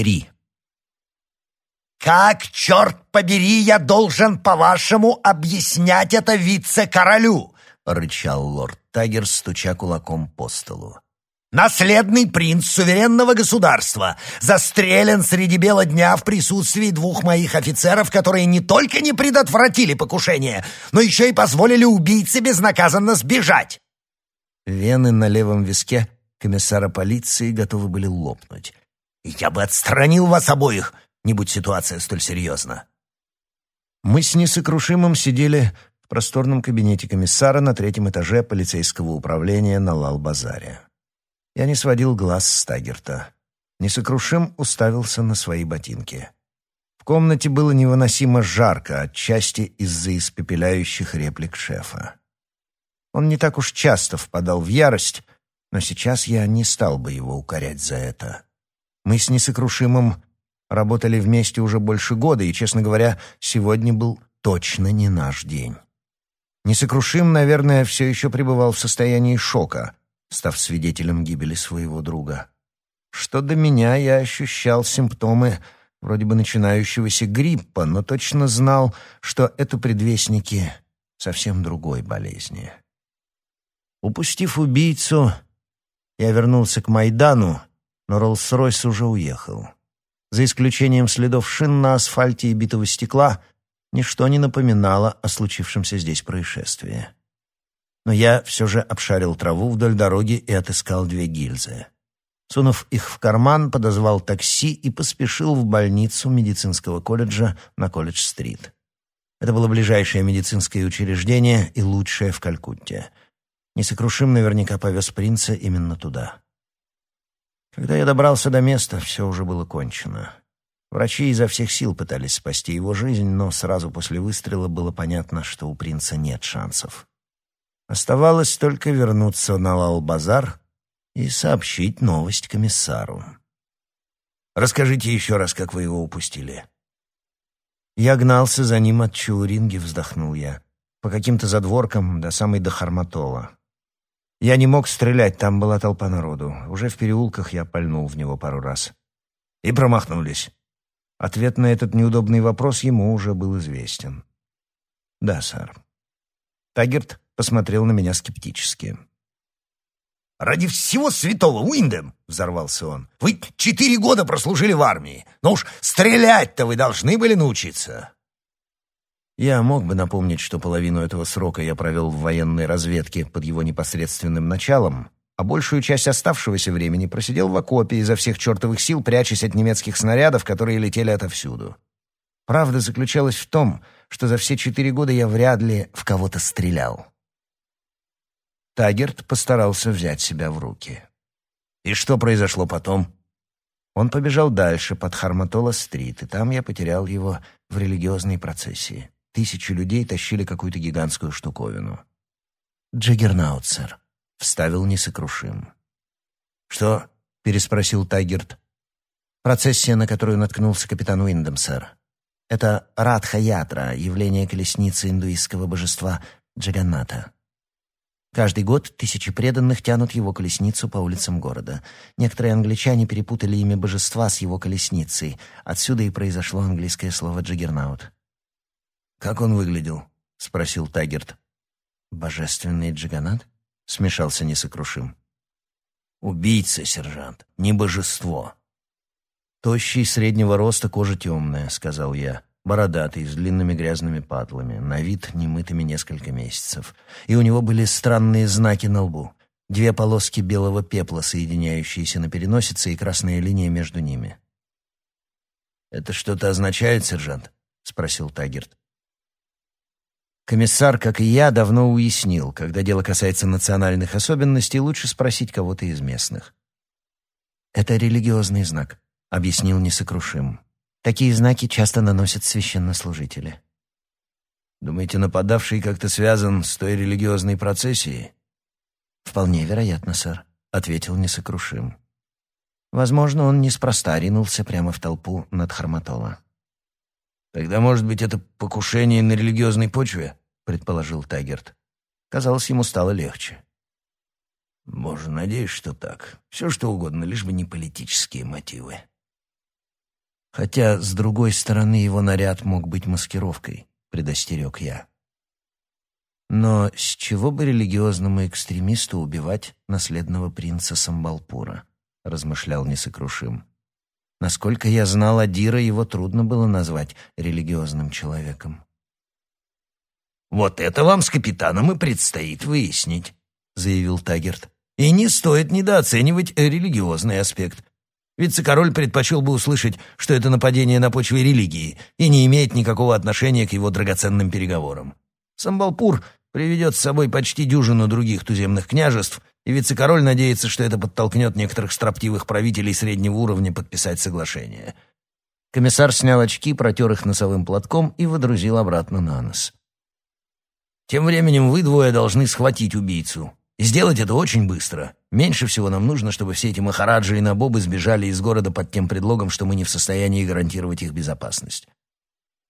три. «Как, черт побери, я должен, по-вашему, объяснять это вице-королю?» — рычал лорд Тагер, стуча кулаком по столу. «Наследный принц суверенного государства застрелен среди бела дня в присутствии двух моих офицеров, которые не только не предотвратили покушение, но еще и позволили убийце безнаказанно сбежать!» Вены на левом виске комиссара полиции готовы были лопнуть. «Я бы отстранил вас обоих, не будь ситуация столь серьезна». Мы с несокрушимым сидели в просторном кабинете комиссара на третьем этаже полицейского управления на Лал-Базаре. Я не сводил глаз с Тагерта. Несокрушим уставился на свои ботинки. В комнате было невыносимо жарко, отчасти из-за испепеляющих реплик шефа. Он не так уж часто впадал в ярость, но сейчас я не стал бы его укорять за это. Мы с Несокрушимым работали вместе уже больше года, и, честно говоря, сегодня был точно не наш день. Несокрушим, наверное, все еще пребывал в состоянии шока, став свидетелем гибели своего друга. Что до меня, я ощущал симптомы вроде бы начинающегося гриппа, но точно знал, что это предвестники совсем другой болезни. Упустив убийцу, я вернулся к Майдану, но Роллс-Ройс уже уехал. За исключением следов шин на асфальте и битого стекла, ничто не напоминало о случившемся здесь происшествии. Но я все же обшарил траву вдоль дороги и отыскал две гильзы. Сунув их в карман, подозвал такси и поспешил в больницу медицинского колледжа на Колледж-стрит. Это было ближайшее медицинское учреждение и лучшее в Калькутте. Несокрушим наверняка повез принца именно туда. Когда я добрался до места, все уже было кончено. Врачи изо всех сил пытались спасти его жизнь, но сразу после выстрела было понятно, что у принца нет шансов. Оставалось только вернуться на Лал-Базар и сообщить новость комиссару. «Расскажите еще раз, как вы его упустили». Я гнался за ним от Чауринги, вздохнул я, по каким-то задворкам до самой Дахарматола. Я не мог стрелять, там была толпа народу. Уже в переулках я пальнул в него пару раз. И промахнулись. Ответ на этот неудобный вопрос ему уже был известен. «Да, сэр». Тагерт посмотрел на меня скептически. «Ради всего святого, Уиндем!» — взорвался он. «Вы четыре года прослужили в армии, но уж стрелять-то вы должны были научиться!» Я мог бы напомнить, что половину этого срока я провел в военной разведке под его непосредственным началом, а большую часть оставшегося времени просидел в окопе изо всех чертовых сил, прячась от немецких снарядов, которые летели отовсюду. Правда заключалась в том, что за все четыре года я вряд ли в кого-то стрелял. Тагерт постарался взять себя в руки. И что произошло потом? Он побежал дальше, под Харматола-стрит, и там я потерял его в религиозной процессии. Тысячи людей тащили какую-то гигантскую штуковину. «Джаггернаут, сэр», — вставил несокрушим. «Что?» — переспросил Тайгерт. «Процессия, на которую наткнулся капитан Уиндом, сэр. Это Радха-ятра, явление колесницы индуистского божества Джаганната. Каждый год тысячи преданных тянут его колесницу по улицам города. Некоторые англичане перепутали имя божества с его колесницей. Отсюда и произошло английское слово «джаггернаут». «Как он выглядел?» — спросил Тагерт. «Божественный джиганат?» — смешался несокрушим. «Убийца, сержант, не божество». «Тощий, среднего роста, кожа темная», — сказал я. «Бородатый, с длинными грязными патлами, на вид немытыми несколько месяцев. И у него были странные знаки на лбу. Две полоски белого пепла, соединяющиеся на переносице, и красная линия между ними». «Это что-то означает, сержант?» — спросил Тагерт. Комиссар, как и я, давно уяснил, когда дело касается национальных особенностей, лучше спросить кого-то из местных. «Это религиозный знак», — объяснил несокрушим. «Такие знаки часто наносят священнослужители». «Думаете, нападавший как-то связан с той религиозной процессией?» «Вполне вероятно, сэр», — ответил несокрушим. «Возможно, он неспроста ринулся прямо в толпу над Харматола». «Тогда, может быть, это покушение на религиозной почве?» предположил Тайгерт. Казалось, ему стало легче. «Боже, надеюсь, что так. Все что угодно, лишь бы не политические мотивы». Хотя, с другой стороны, его наряд мог быть маскировкой, предостерег я. Но с чего бы религиозному экстремисту убивать наследного принца Самбалпура? размышлял несокрушим. Насколько я знал Адира, его трудно было назвать религиозным человеком. «Вот это вам с капитаном и предстоит выяснить», — заявил Тагерт. «И не стоит недооценивать религиозный аспект. Вице-король предпочел бы услышать, что это нападение на почве религии и не имеет никакого отношения к его драгоценным переговорам. Самбалпур приведет с собой почти дюжину других туземных княжеств, и вице-король надеется, что это подтолкнет некоторых строптивых правителей среднего уровня подписать соглашение». Комиссар снял очки, протер их носовым платком и водрузил обратно на нос. Тем временем вы двое должны схватить убийцу. И сделать это очень быстро. Меньше всего нам нужно, чтобы все эти махараджи и набобы сбежали из города под тем предлогом, что мы не в состоянии гарантировать их безопасность.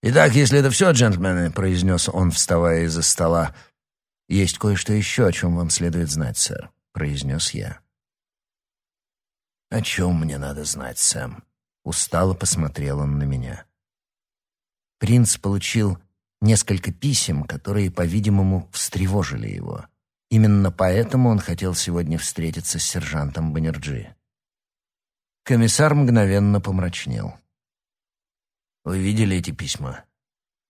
«Итак, если это все, джентльмены», — произнес он, вставая из-за стола, — «есть кое-что еще, о чем вам следует знать, сэр», — произнес я. «О чем мне надо знать, Сэм?» — устало посмотрел он на меня. Принц получил несколько писем, которые, по-видимому, встревожили его. Именно поэтому он хотел сегодня встретиться с сержантом Баннерджи. Комиссар мгновенно помрачнел. «Вы видели эти письма?»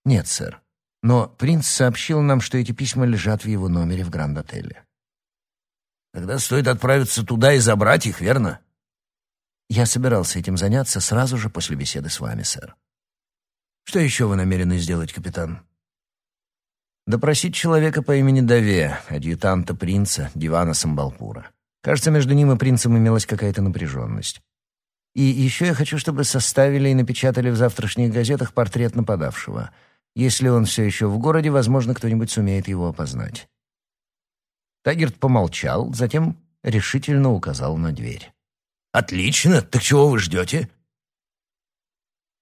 «Нет, сэр. Но принц сообщил нам, что эти письма лежат в его номере в Гранд-отеле». «Тогда стоит отправиться туда и забрать их, верно?» «Я собирался этим заняться сразу же после беседы с вами, сэр». Что еще вы намерены сделать, капитан? Допросить человека по имени Даве, адъютанта принца Дивана Самбалпура. Кажется, между ним и принцем имелась какая-то напряженность. И еще я хочу, чтобы составили и напечатали в завтрашних газетах портрет нападавшего. Если он все еще в городе, возможно, кто-нибудь сумеет его опознать. Тагерт помолчал, затем решительно указал на дверь. «Отлично! Так чего вы ждете?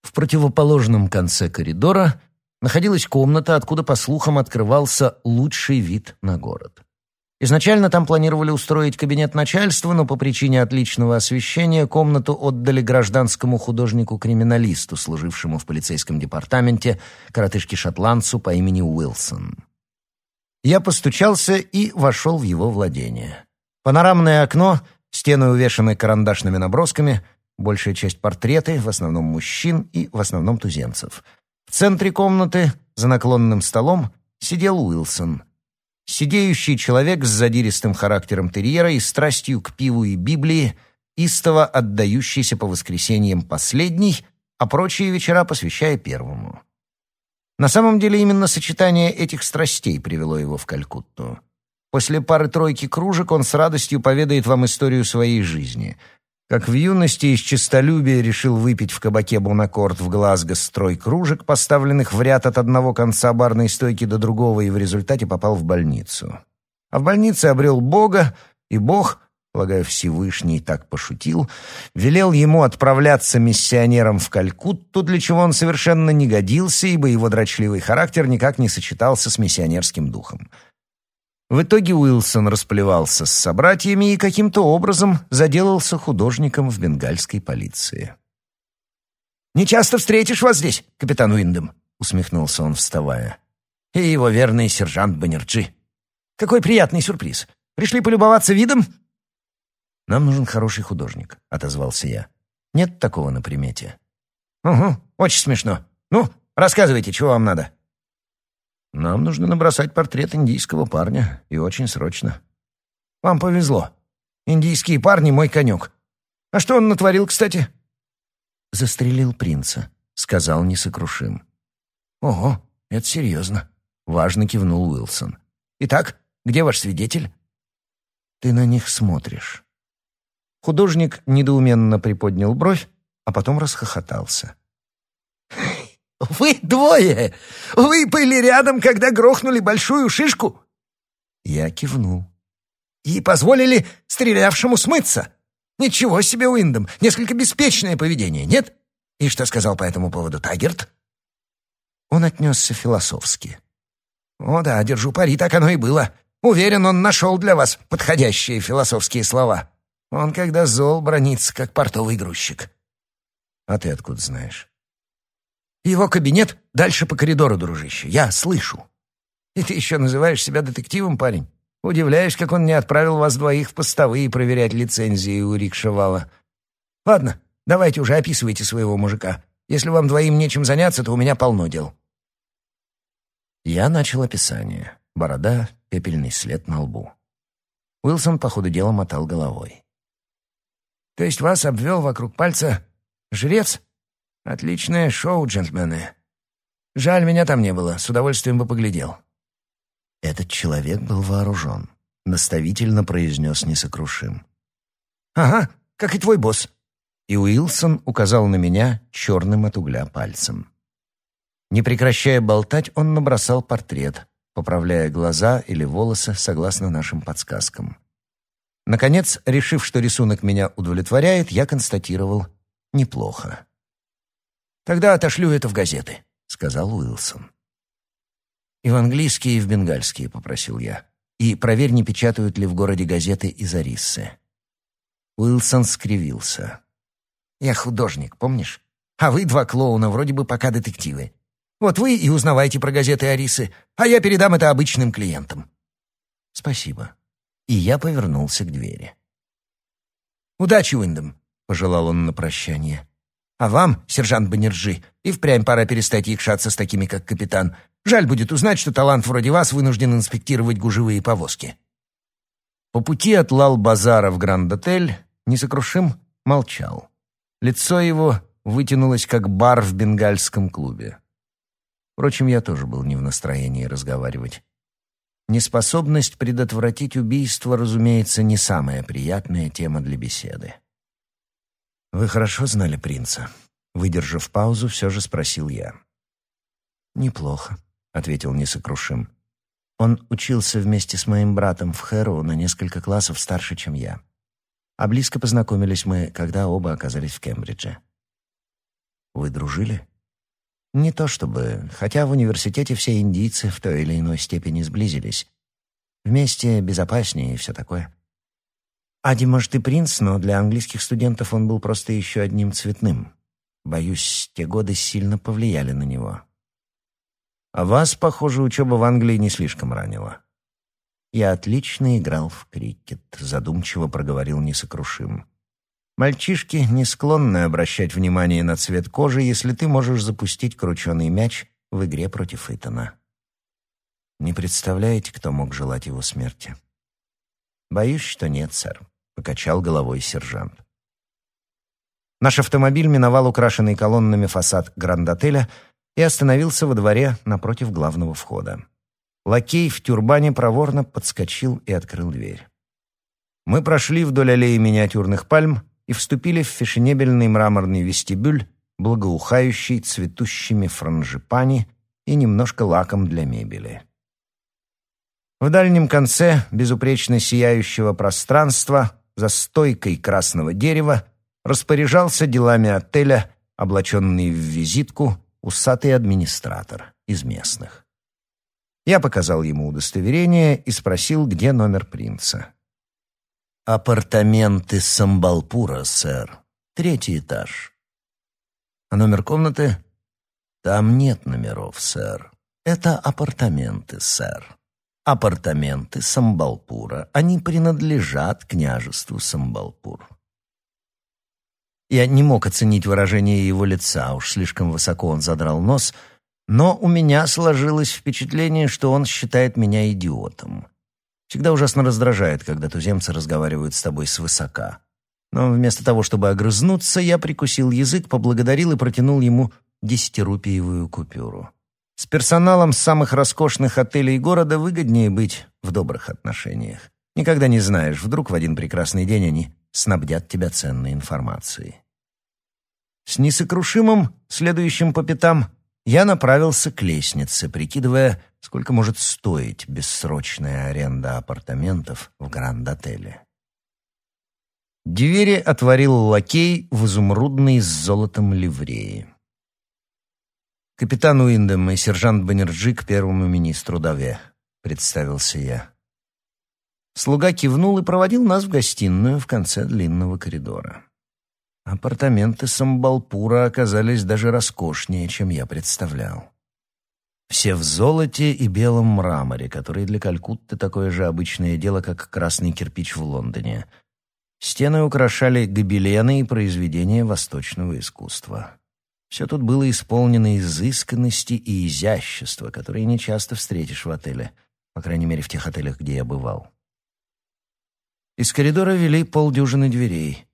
В противоположном конце коридора находилась комната, откуда, по слухам, открывался лучший вид на город. Изначально там планировали устроить кабинет начальства, но по причине отличного освещения комнату отдали гражданскому художнику-криминалисту, служившему в полицейском департаменте, коротышке-шотландцу по имени Уилсон. Я постучался и вошел в его владение. Панорамное окно, стены увешаны карандашными набросками — Большая часть портреты, в основном мужчин и в основном туземцев. В центре комнаты, за наклонным столом, сидел Уилсон. Сидеющий человек с задиристым характером терьера и страстью к пиву и Библии, истово отдающийся по воскресеньям последний, а прочие вечера посвящая первому. На самом деле именно сочетание этих страстей привело его в Калькутту. После пары-тройки кружек он с радостью поведает вам историю своей жизни — как в юности из честолюбия решил выпить в кабаке «Бонакорд» в Глазго строй кружек, поставленных в ряд от одного конца барной стойки до другого, и в результате попал в больницу. А в больнице обрел Бога, и Бог, полагаю, Всевышний так пошутил, велел ему отправляться миссионером в Калькутту, для чего он совершенно не годился, ибо его дрочливый характер никак не сочетался с миссионерским духом. В итоге Уилсон расплевался с собратьями и каким-то образом заделался художником в бенгальской полиции. «Не часто встретишь вас здесь, капитан Уиндем», — усмехнулся он, вставая. «И его верный сержант Баннерджи. Какой приятный сюрприз. Пришли полюбоваться видом?» «Нам нужен хороший художник», — отозвался я. «Нет такого на примете». «Угу, очень смешно. Ну, рассказывайте, чего вам надо». Нам нужно набросать портрет индийского парня, и очень срочно. Вам повезло. Индийские парни — мой конек. А что он натворил, кстати? Застрелил принца, — сказал несокрушим. Ого, это серьезно. Важно кивнул Уилсон. Итак, где ваш свидетель? Ты на них смотришь. Художник недоуменно приподнял бровь, а потом расхохотался. «Вы двое! Вы были рядом, когда грохнули большую шишку?» Я кивнул. «И позволили стрелявшему смыться? Ничего себе, Уиндом! Несколько беспечное поведение, нет? И что сказал по этому поводу Тагерт?» Он отнесся философски. «О да, держу пари, так оно и было. Уверен, он нашел для вас подходящие философские слова. Он, когда зол, бронится, как портовый грузчик». А ты откуда знаешь? Его кабинет дальше по коридору, дружище. Я слышу. И ты еще называешь себя детективом, парень? Удивляюсь, как он не отправил вас двоих в постовые проверять лицензии у рикшевала. Ладно, давайте уже описывайте своего мужика. Если вам двоим нечем заняться, то у меня полно дел. Я начал описание. Борода, пепельный след на лбу. Уилсон по ходу дела мотал головой. «То есть вас обвел вокруг пальца жрец? Отличное шоу, джентльмены. Жаль, меня там не было, с удовольствием бы поглядел». Этот человек был вооружен, наставительно произнес несокрушим. «Ага, как и твой босс». И Уилсон указал на меня черным от угля пальцем. Не прекращая болтать, он набросал портрет, поправляя глаза или волосы согласно нашим подсказкам. Наконец, решив, что рисунок меня удовлетворяет, я констатировал «неплохо». «Тогда отошлю это в газеты», — сказал Уилсон. «И в английские, и в бенгальские», — попросил я. «И проверь, не печатают ли в городе газеты из Ариссы». Уилсон скривился. «Я художник, помнишь? А вы два клоуна, вроде бы пока детективы. Вот вы и узнавайте про газеты Арисы, а я передам это обычным клиентам». «Спасибо». И я повернулся к двери. «Удачи, Уиндом», — пожелал он на прощание. «А вам, сержант Баннержи, и впрямь пора перестать якшаться с такими, как капитан. Жаль будет узнать, что талант вроде вас вынужден инспектировать гужевые повозки». По пути от Лал-Базара в Гранд-отель несокрушим молчал. Лицо его вытянулось, как бар в бенгальском клубе. Впрочем, я тоже был не в настроении разговаривать. Неспособность предотвратить убийство, разумеется, не самая приятная тема для беседы. «Вы хорошо знали принца?» Выдержав паузу, все же спросил я. «Неплохо», — ответил несокрушим. «Он учился вместе с моим братом в Хэру на несколько классов старше, чем я. А близко познакомились мы, когда оба оказались в Кембридже». «Вы дружили?» Не то чтобы, хотя в университете все индийцы в той или иной степени сблизились. Вместе безопаснее и все такое. Ади, может, и принц, но для английских студентов он был просто еще одним цветным. Боюсь, те годы сильно повлияли на него. А вас, похоже, учеба в Англии не слишком ранила. Я отлично играл в крикет, задумчиво проговорил несокрушим. Мальчишки не склонны обращать внимание на цвет кожи, если ты можешь запустить крученый мяч в игре против Итана. Не представляете, кто мог желать его смерти? Боюсь, что нет, сэр, покачал головой сержант. Наш автомобиль миновал украшенный колоннами фасад гранд-отеля и остановился во дворе напротив главного входа. Лакей в тюрбане проворно подскочил и открыл дверь. Мы прошли вдоль аллеи миниатюрных пальм, и вступили в фешенебельный мраморный вестибюль, благоухающий цветущими франжипани и немножко лаком для мебели. В дальнем конце безупречно сияющего пространства за стойкой красного дерева распоряжался делами отеля, облаченный в визитку, усатый администратор из местных. Я показал ему удостоверение и спросил, где номер принца. «Апартаменты Самбалпура, сэр. Третий этаж». «А номер комнаты?» «Там нет номеров, сэр. Это апартаменты, сэр. Апартаменты Самбалпура. Они принадлежат княжеству Самбалпур». Я не мог оценить выражение его лица, уж слишком высоко он задрал нос, но у меня сложилось впечатление, что он считает меня идиотом. Всегда ужасно раздражает, когда туземцы разговаривают с тобой свысока. Но вместо того, чтобы огрызнуться, я прикусил язык, поблагодарил и протянул ему десятирупиевую купюру. С персоналом самых роскошных отелей города выгоднее быть в добрых отношениях. Никогда не знаешь, вдруг в один прекрасный день они снабдят тебя ценной информацией. С несокрушимым, следующим по пятам, я направился к лестнице, прикидывая, сколько может стоить бессрочная аренда апартаментов в Гранд-отеле. Двери отворил лакей в изумрудной с золотом ливреи. «Капитан Уиндем и сержант Баннерджи к первому министру Даве», — представился я. Слуга кивнул и проводил нас в гостиную в конце длинного коридора. Апартаменты Самбалпура оказались даже роскошнее, чем я представлял. Все в золоте и белом мраморе, который для Калькутты такое же обычное дело, как красный кирпич в Лондоне. Стены украшали гобелены и произведения восточного искусства. Все тут было исполнено изысканности и изящества, которые не часто встретишь в отеле, по крайней мере, в тех отелях, где я бывал. Из коридора вели полдюжины дверей.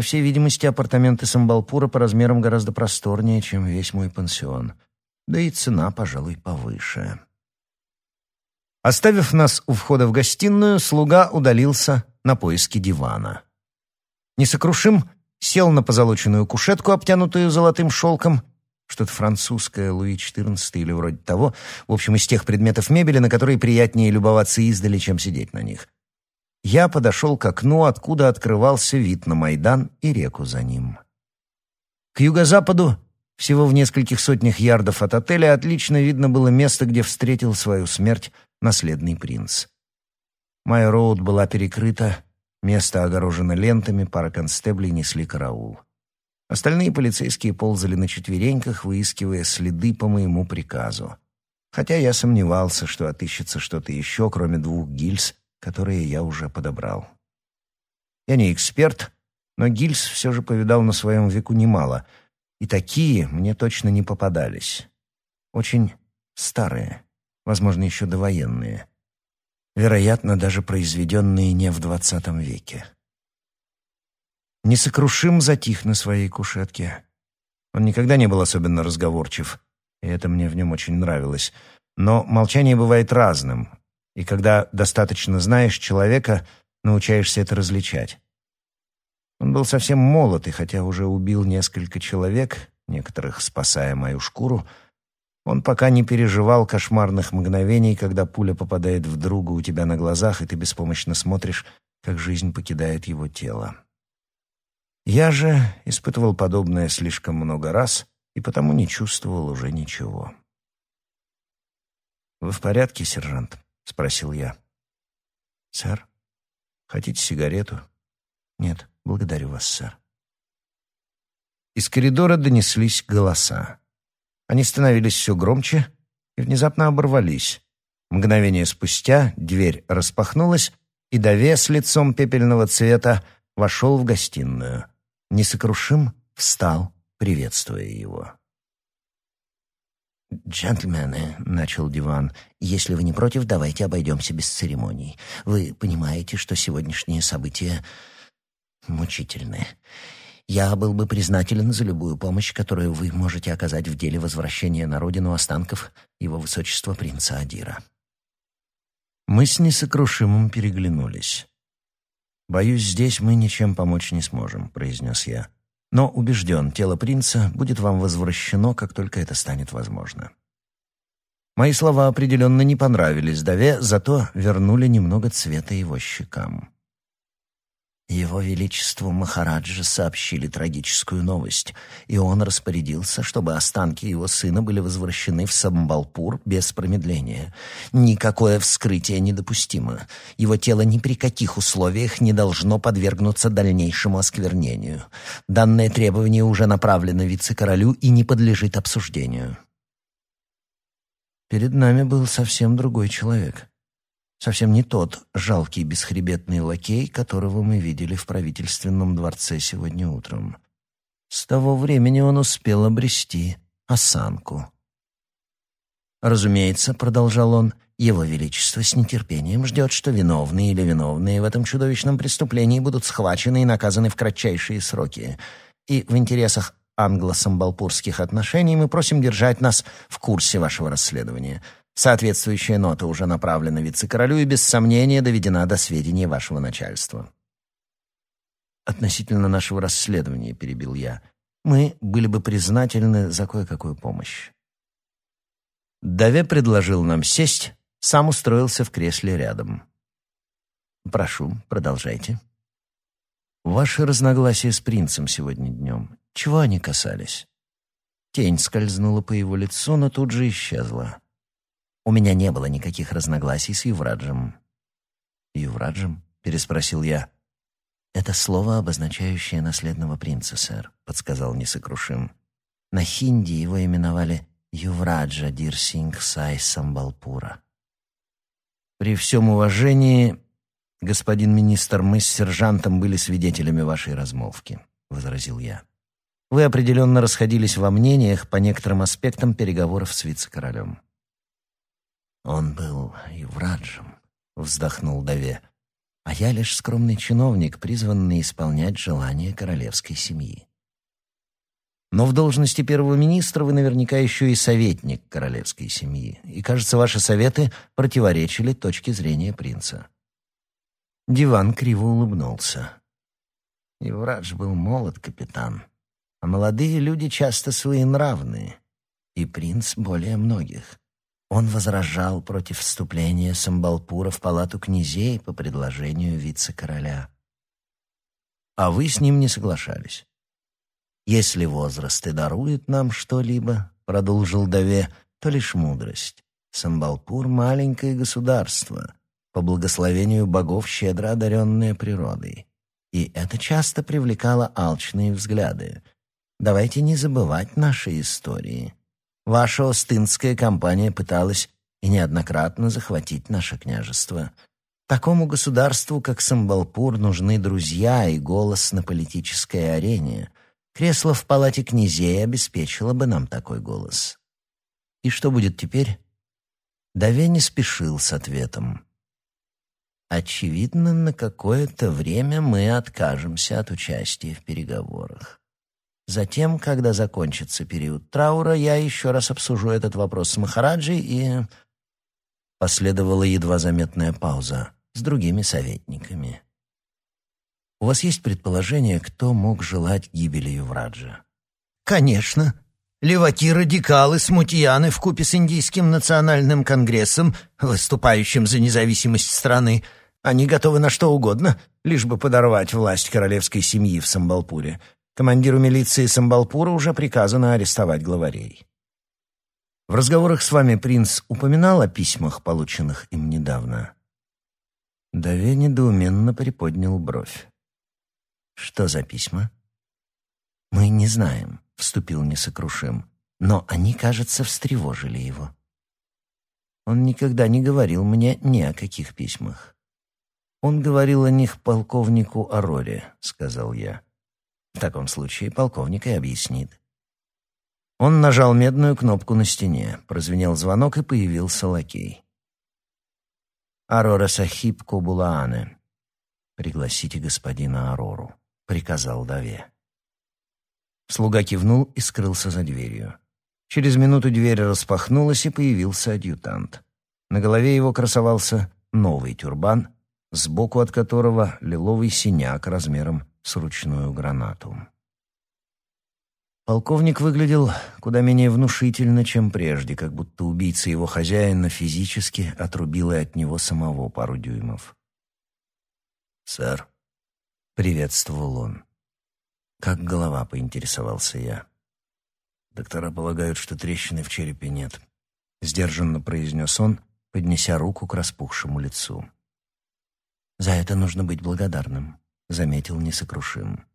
По всей видимости, апартаменты Самбалпура по размерам гораздо просторнее, чем весь мой пансион. Да и цена, пожалуй, повыше. Оставив нас у входа в гостиную, слуга удалился на поиски дивана. Несокрушим сел на позолоченную кушетку, обтянутую золотым шелком, что-то французское, Луи XIV или вроде того, в общем, из тех предметов мебели, на которые приятнее любоваться издали, чем сидеть на них. Я подошел к окну, откуда открывался вид на Майдан и реку за ним. К юго-западу, всего в нескольких сотнях ярдов от отеля, отлично видно было место, где встретил свою смерть наследный принц. Майя-роуд была перекрыта, место огорожено лентами, пара констеблей несли караул. Остальные полицейские ползали на четвереньках, выискивая следы по моему приказу. Хотя я сомневался, что отыщется что-то еще, кроме двух гильз, которые я уже подобрал. Я не эксперт, но гильз все же повидал на своем веку немало, и такие мне точно не попадались. Очень старые, возможно, еще довоенные. Вероятно, даже произведенные не в двадцатом веке. Несокрушим затих на своей кушетке. Он никогда не был особенно разговорчив, и это мне в нем очень нравилось. Но молчание бывает разным, и когда достаточно знаешь человека, научаешься это различать. Он был совсем молод, и хотя уже убил несколько человек, некоторых спасая мою шкуру, он пока не переживал кошмарных мгновений, когда пуля попадает в друга у тебя на глазах, и ты беспомощно смотришь, как жизнь покидает его тело. Я же испытывал подобное слишком много раз и потому не чувствовал уже ничего. «Вы в порядке, сержант?» — спросил я. «Сэр, хотите сигарету?» «Нет, благодарю вас, сэр». Из коридора донеслись голоса. Они становились все громче и внезапно оборвались. Мгновение спустя дверь распахнулась, и Даве с лицом пепельного цвета вошел в гостиную. Несокрушим встал, приветствуя его. «Джентльмены», — начал диван, — «если вы не против, давайте обойдемся без церемоний. Вы понимаете, что сегодняшние события мучительны. Я был бы признателен за любую помощь, которую вы можете оказать в деле возвращения на родину останков его высочества принца Адира». Мы с несокрушимым переглянулись. «Боюсь, здесь мы ничем помочь не сможем», — произнес я но убежден, тело принца будет вам возвращено, как только это станет возможно. Мои слова определенно не понравились Даве, зато вернули немного цвета его щекам. Его Величеству Махараджа сообщили трагическую новость, и он распорядился, чтобы останки его сына были возвращены в Самбалпур без промедления. Никакое вскрытие недопустимо. Его тело ни при каких условиях не должно подвергнуться дальнейшему осквернению. Данное требование уже направлено вице-королю и не подлежит обсуждению. Перед нами был совсем другой человек. Совсем не тот жалкий бесхребетный лакей, которого мы видели в правительственном дворце сегодня утром. С того времени он успел обрести осанку. «Разумеется», — продолжал он, — «Его Величество с нетерпением ждет, что виновные или виновные в этом чудовищном преступлении будут схвачены и наказаны в кратчайшие сроки. И в интересах англо-самбалпурских отношений мы просим держать нас в курсе вашего расследования». Соответствующая нота уже направлена вице-королю и без сомнения доведена до сведения вашего начальства. Относительно нашего расследования, перебил я, мы были бы признательны за кое-какую помощь. Даве предложил нам сесть, сам устроился в кресле рядом. Прошу, продолжайте. Ваши разногласия с принцем сегодня днем, чего они касались? Тень скользнула по его лицу, но тут же исчезла. У меня не было никаких разногласий с Ювраджем. «Ювраджем?» — переспросил я. «Это слово, обозначающее наследного принца, сэр», — подсказал несокрушим. На хинди его именовали Ювраджа Дирсинг Сай Самбалпура. «При всем уважении, господин министр, мы с сержантом были свидетелями вашей размолвки», — возразил я. «Вы определенно расходились во мнениях по некоторым аспектам переговоров с вице-королем». «Он был Ювраджем», — вздохнул Даве а я лишь скромный чиновник, призванный исполнять желания королевской семьи. Но в должности первого министра вы наверняка еще и советник королевской семьи, и, кажется, ваши советы противоречили точке зрения принца. Диван криво улыбнулся. И врач был молод, капитан, а молодые люди часто своенравные, и принц более многих. Он возражал против вступления Самбалпура в палату князей по предложению вице-короля. А вы с ним не соглашались. «Если возраст и дарует нам что-либо, — продолжил Даве, — то лишь мудрость. Самбалпур — маленькое государство, по благословению богов щедро одаренное природой. И это часто привлекало алчные взгляды. Давайте не забывать наши истории». Ваша Остинская компания пыталась и неоднократно захватить наше княжество. Такому государству, как Самбалпур, нужны друзья и голос на политической арене. Кресло в палате князей обеспечило бы нам такой голос. И что будет теперь? Даве не спешил с ответом. Очевидно, на какое-то время мы откажемся от участия в переговорах. Затем, когда закончится период траура, я еще раз обсужу этот вопрос с Махараджей и...» Последовала едва заметная пауза с другими советниками. «У вас есть предположение, кто мог желать гибели Ювраджа?» «Конечно. Леваки-радикалы, смутьяны вкупе с Индийским национальным конгрессом, выступающим за независимость страны. Они готовы на что угодно, лишь бы подорвать власть королевской семьи в Самбалпуре. Командиру милиции Самбалпура уже приказано арестовать главарей. В разговорах с вами принц упоминал о письмах, полученных им недавно. Даве недоуменно приподнял бровь. «Что за письма?» «Мы не знаем», — вступил несокрушим, «но они, кажется, встревожили его». Он никогда не говорил мне ни о каких письмах. «Он говорил о них полковнику Ароре», — сказал я. В таком случае полковник и объяснит. Он нажал медную кнопку на стене, прозвенел звонок и появился лакей. «Арора Сахиб Кобулаане. Пригласите господина Арору», — приказал Даве. Слуга кивнул и скрылся за дверью. Через минуту дверь распахнулась, и появился адъютант. На голове его красовался новый тюрбан, сбоку от которого лиловый синяк размером с ручную гранату. Полковник выглядел куда менее внушительно, чем прежде, как будто убийца его хозяина физически отрубила от него самого пару дюймов. «Сэр», — приветствовал он. «Как голова?» — поинтересовался я. «Доктора полагают, что трещины в черепе нет», — сдержанно произнес он, поднеся руку к распухшему лицу. «За это нужно быть благодарным», заметил несокрушим.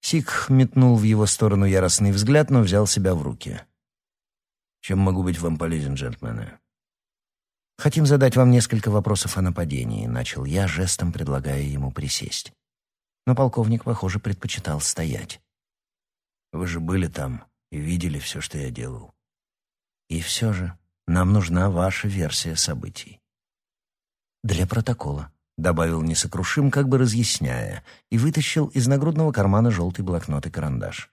Сик метнул в его сторону яростный взгляд, но взял себя в руки. «Чем могу быть вам полезен, джентльмены?» «Хотим задать вам несколько вопросов о нападении», — начал я, жестом предлагая ему присесть. Но полковник, похоже, предпочитал стоять. «Вы же были там и видели все, что я делал. И все же нам нужна ваша версия событий». «Для протокола», — добавил несокрушим, как бы разъясняя, и вытащил из нагрудного кармана желтый блокнот и карандаш.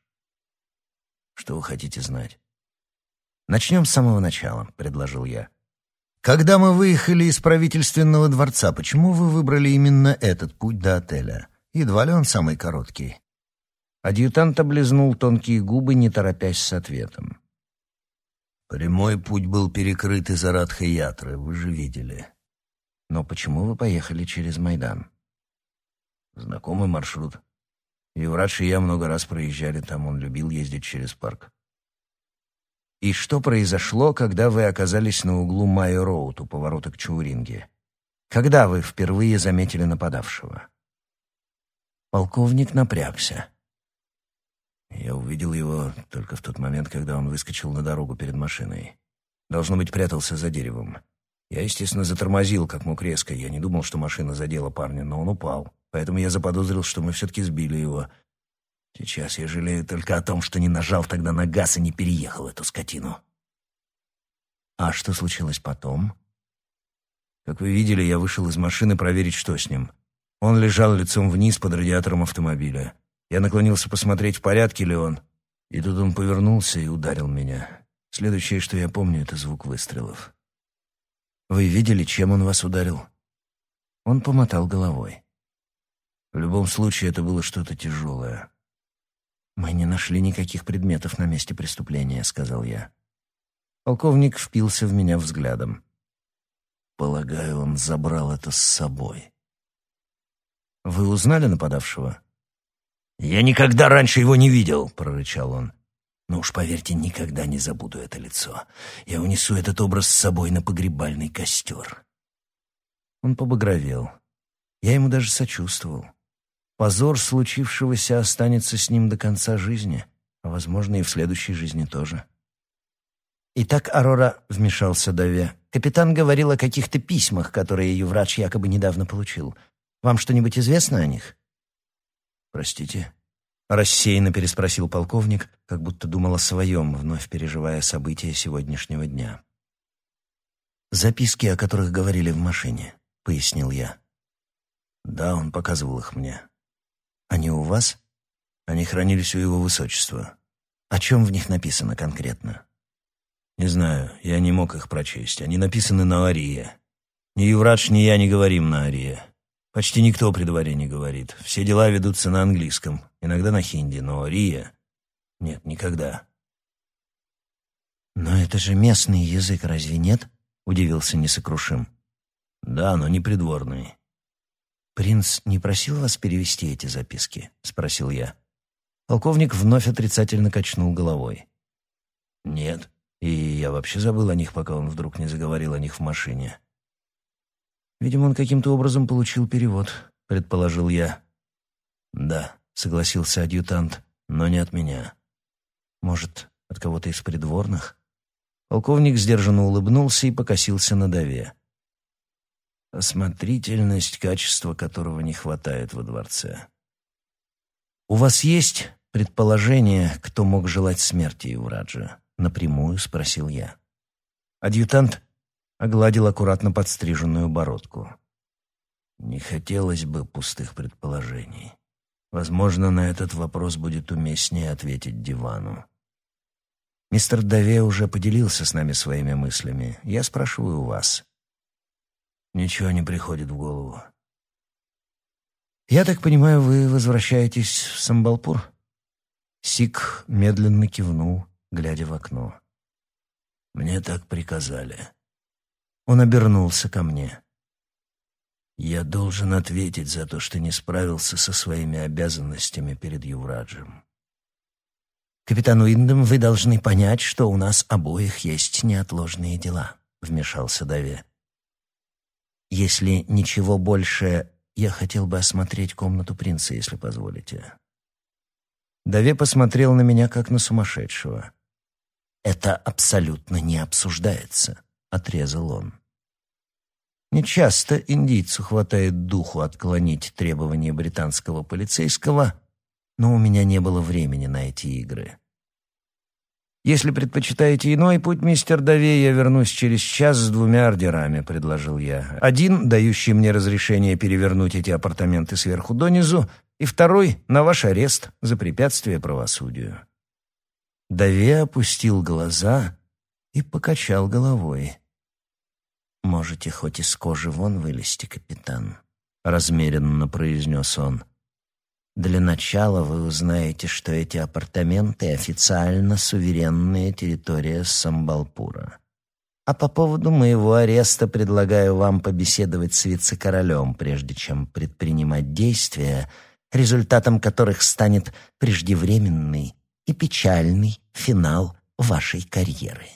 «Что вы хотите знать?» «Начнем с самого начала», — предложил я. «Когда мы выехали из правительственного дворца, почему вы выбрали именно этот путь до отеля? Едва ли он самый короткий?» Адъютант облизнул тонкие губы, не торопясь с ответом. «Прямой путь был перекрыт из Арадха-Ятры, вы же видели. Но почему вы поехали через Майдан? Знакомый маршрут. Еврадж и я много раз проезжали там, он любил ездить через парк. И что произошло, когда вы оказались на углу Майо-Роуд у поворота к Чауринге? Когда вы впервые заметили нападавшего? Полковник напрягся. Я увидел его только в тот момент, когда он выскочил на дорогу перед машиной. Должно быть, прятался за деревом. Я, естественно, затормозил, как мог резко. Я не думал, что машина задела парня, но он упал. Поэтому я заподозрил, что мы все-таки сбили его. Сейчас я жалею только о том, что не нажал тогда на газ и не переехал эту скотину. А что случилось потом? Как вы видели, я вышел из машины проверить, что с ним. Он лежал лицом вниз под радиатором автомобиля. Я наклонился посмотреть, в порядке ли он. И тут он повернулся и ударил меня. Следующее, что я помню, это звук выстрелов. Вы видели, чем он вас ударил? Он помотал головой. В любом случае, это было что-то тяжелое. «Мы не нашли никаких предметов на месте преступления», — сказал я. Полковник впился в меня взглядом. Полагаю, он забрал это с собой. «Вы узнали нападавшего?» «Я никогда раньше его не видел», — прорычал он. «Но уж поверьте, никогда не забуду это лицо. Я унесу этот образ с собой на погребальный костер». Он побагровел. Я ему даже сочувствовал. Позор случившегося останется с ним до конца жизни, а, возможно, и в следующей жизни тоже. «Итак, Арора», — вмешался Даве, — «капитан говорил о каких-то письмах, которые ее врач якобы недавно получил. Вам что-нибудь известно о них?» «Простите?» — рассеянно переспросил полковник, как будто думал о своем, вновь переживая события сегодняшнего дня. «Записки, о которых говорили в машине», — пояснил я. «Да, он показывал их мне. Они у вас? Они хранились у его высочества. О чем в них написано конкретно? Не знаю, я не мог их прочесть. Они написаны на арие. Ни Еврадж, ни я не говорим на арие. Почти никто при дворе не говорит. Все дела ведутся на английском, иногда на хинди, но ария... Нет, никогда. «Но это же местный язык, разве нет?» — удивился несокрушим. «Да, но не придворный. «Принц не просил вас перевести эти записки?» — спросил я. Полковник вновь отрицательно качнул головой. «Нет, и я вообще забыл о них, пока он вдруг не заговорил о них в машине». «Видимо, он каким-то образом получил перевод», — предположил я. «Да», — согласился адъютант, — «но не от меня». «Может, от кого-то из придворных?» Полковник сдержанно улыбнулся и покосился на Дове осмотрительность, качества которого не хватает во дворце. «У вас есть предположение, кто мог желать смерти Ювраджа?» — напрямую спросил я. Адъютант огладил аккуратно подстриженную бородку. «Не хотелось бы пустых предположений. Возможно, на этот вопрос будет уместнее ответить дивану. Мистер Даве уже поделился с нами своими мыслями. Я спрашиваю вас, Ничего не приходит в голову. «Я так понимаю, вы возвращаетесь в Самбалпур?» Сик медленно кивнул, глядя в окно. «Мне так приказали». Он обернулся ко мне. «Я должен ответить за то, что не справился со своими обязанностями перед Ювраджем». «Капитан Уиндом, вы должны понять, что у нас обоих есть неотложные дела», — вмешался Даве. Если ничего больше, я хотел бы осмотреть комнату принца, если позволите. Даве посмотрел на меня, как на сумасшедшего. «Это абсолютно не обсуждается», — отрезал он. Нечасто индийцу хватает духу отклонить требования британского полицейского, но у меня не было времени на эти игры. «Если предпочитаете иной путь, мистер Давей, я вернусь через час с двумя ордерами», — предложил я. «Один, дающий мне разрешение перевернуть эти апартаменты сверху донизу, и второй — на ваш арест за препятствие правосудию». Даве опустил глаза и покачал головой. «Можете хоть из кожи вон вылезти, капитан», — размеренно произнес он. Для начала вы узнаете, что эти апартаменты официально суверенная территория Самбалпура. А по поводу моего ареста предлагаю вам побеседовать с вице-королем, прежде чем предпринимать действия, результатом которых станет преждевременный и печальный финал вашей карьеры.